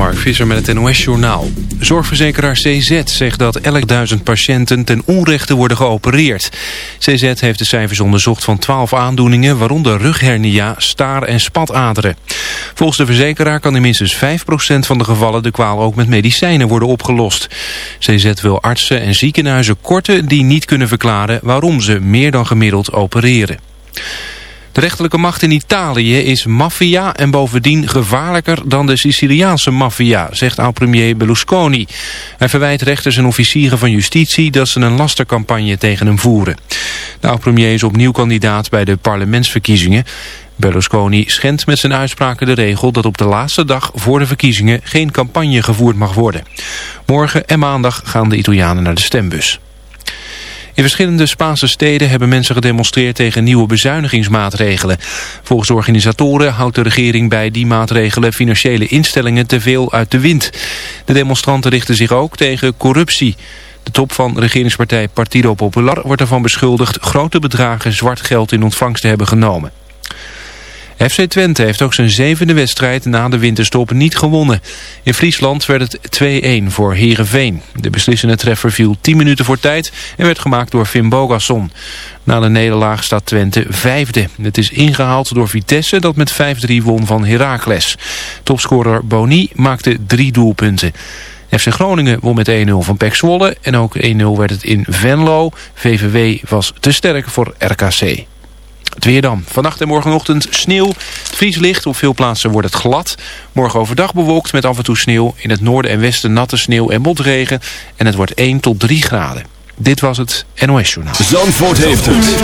Mark Visser met het NOS-journaal. Zorgverzekeraar CZ zegt dat elk duizend patiënten ten onrechte worden geopereerd. CZ heeft de cijfers onderzocht van 12 aandoeningen... waaronder rughernia, staar- en spataderen. Volgens de verzekeraar kan in minstens 5% van de gevallen... de kwaal ook met medicijnen worden opgelost. CZ wil artsen en ziekenhuizen korten die niet kunnen verklaren... waarom ze meer dan gemiddeld opereren. De rechterlijke macht in Italië is maffia en bovendien gevaarlijker dan de Siciliaanse maffia, zegt oud-premier Berlusconi. Hij verwijt rechters en officieren van justitie dat ze een lastercampagne tegen hem voeren. De oud-premier is opnieuw kandidaat bij de parlementsverkiezingen. Berlusconi schendt met zijn uitspraken de regel dat op de laatste dag voor de verkiezingen geen campagne gevoerd mag worden. Morgen en maandag gaan de Italianen naar de stembus. In verschillende Spaanse steden hebben mensen gedemonstreerd tegen nieuwe bezuinigingsmaatregelen. Volgens organisatoren houdt de regering bij die maatregelen financiële instellingen te veel uit de wind. De demonstranten richten zich ook tegen corruptie. De top van regeringspartij Partido Popular wordt ervan beschuldigd grote bedragen zwart geld in ontvangst te hebben genomen. FC Twente heeft ook zijn zevende wedstrijd na de winterstop niet gewonnen. In Friesland werd het 2-1 voor Herenveen. De beslissende treffer viel 10 minuten voor tijd en werd gemaakt door Finn Bogasson. Na de nederlaag staat Twente vijfde. Het is ingehaald door Vitesse dat met 5-3 won van Heracles. Topscorer Boni maakte drie doelpunten. FC Groningen won met 1-0 van PEC Zwolle en ook 1-0 werd het in Venlo. VVW was te sterk voor RKC. Het weer dan. Vannacht en morgenochtend sneeuw. Het vries licht. Op veel plaatsen wordt het glad. Morgen overdag bewolkt met af en toe sneeuw. In het noorden en westen natte sneeuw en motregen. En het wordt 1 tot 3 graden. Dit was het NOS Journaal. Zandvoort heeft het.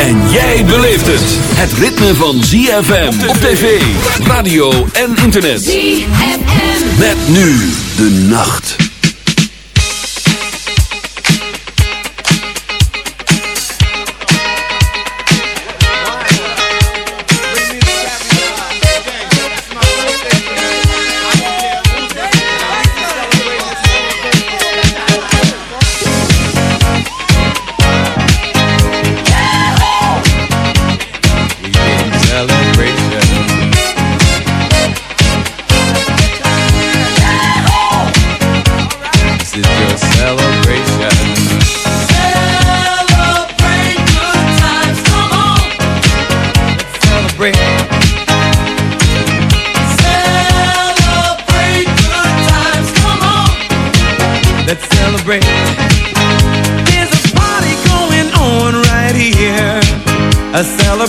En jij beleeft het. Het ritme van ZFM op tv, radio en internet. ZFM. Met nu de nacht.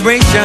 vibration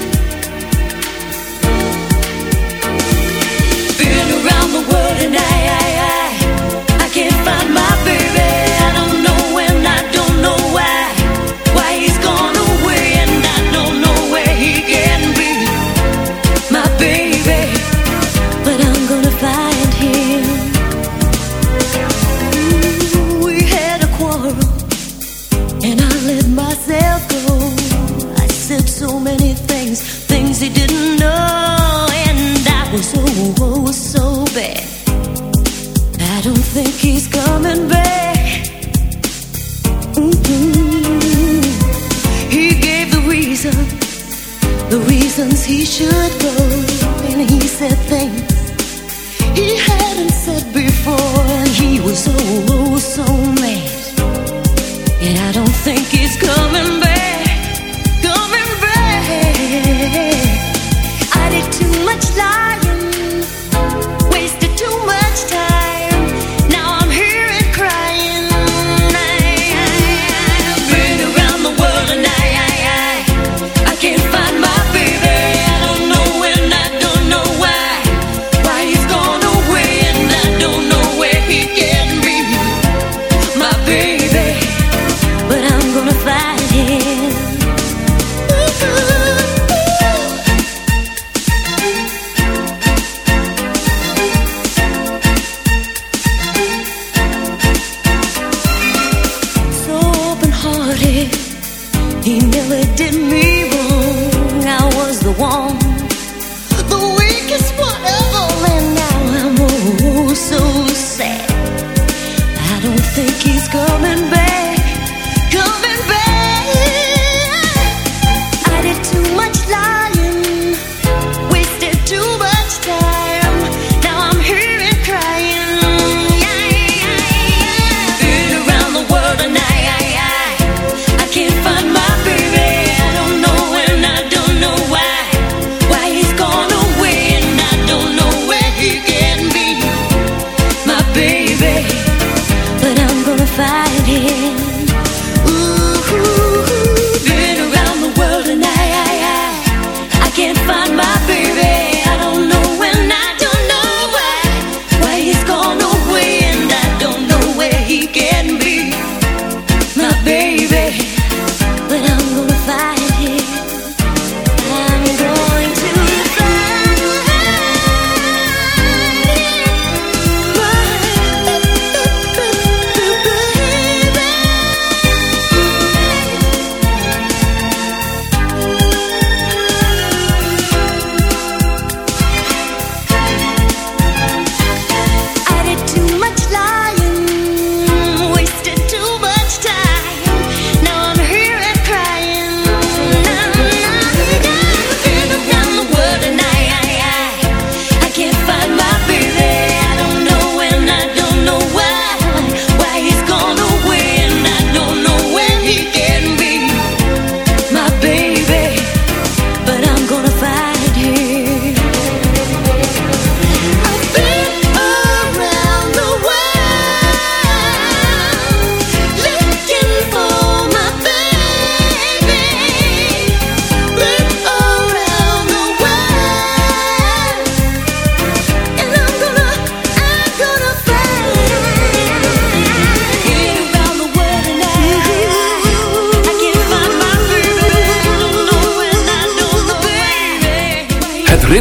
He did me wrong. I was the one, the weakest and now I'm oh, so sad. I don't think he's coming back.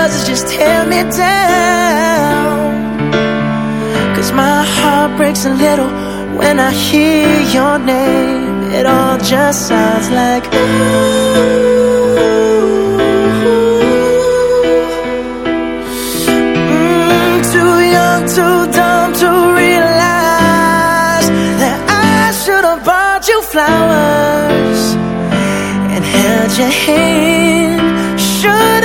Does is just tear me down. Cause my heart breaks a little when I hear your name. It all just sounds like Mm, too young, too dumb to realize that I should have bought you flowers and held your hand.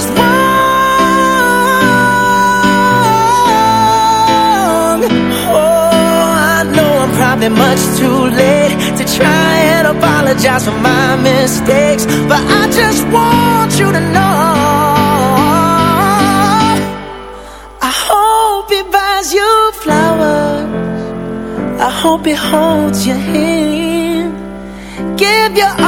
Oh, much too late to try and apologize for my mistakes, but I just want you to know. I hope he buys you flowers. I hope he holds your hand. Give you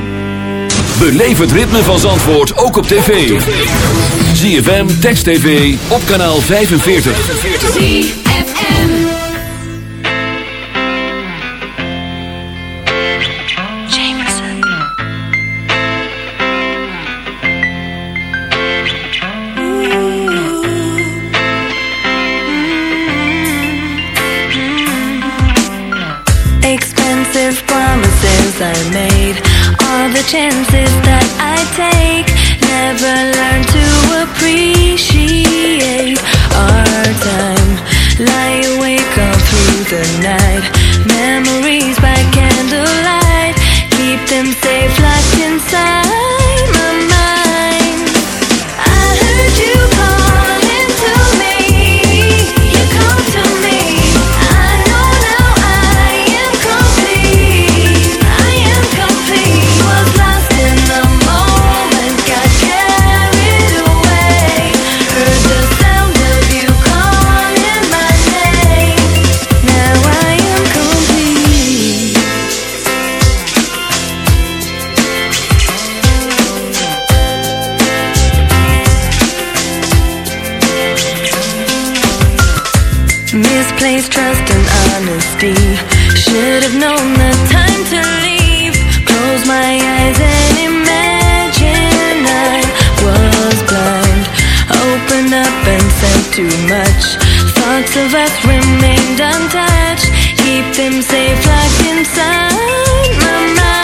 Beleef het ritme van Zandvoort ook op tv. ZFM, Text TV, op kanaal 45. Expensive promises I made All the chances too much. Thoughts of us remained untouched. Keep them safe locked inside my mind.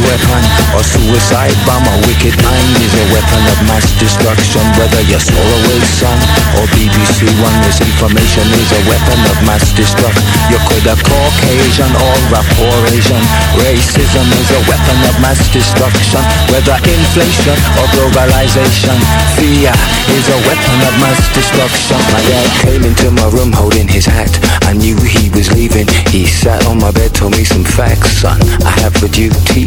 Radio weapon or suicide bomb, a wicked mind is a weapon of mass destruction. Whether you're Solarway Sun or BBC One, misinformation is a weapon of mass destruction. You could have Caucasian or a poor Asian. Racism is a weapon of mass destruction. Whether inflation or globalization, fear is a weapon of mass destruction. My dad came into my room holding his hat. I knew he was leaving. He sat on my bed, told me some facts, son. I have a duty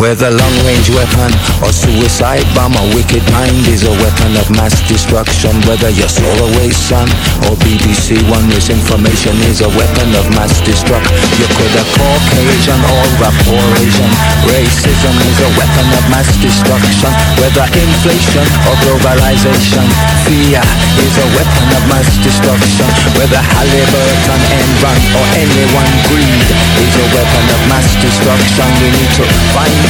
Whether long-range weapon or suicide bomb, a wicked mind is a weapon of mass destruction. Whether you're Solarway Sun or BBC One, misinformation is a weapon of mass destruction. You could have Caucasian or a poor Asian. Racism is a weapon of mass destruction. Whether inflation or globalization, fear is a weapon of mass destruction. Whether Halliburton, Enron or anyone greed is a weapon of mass destruction. We need to find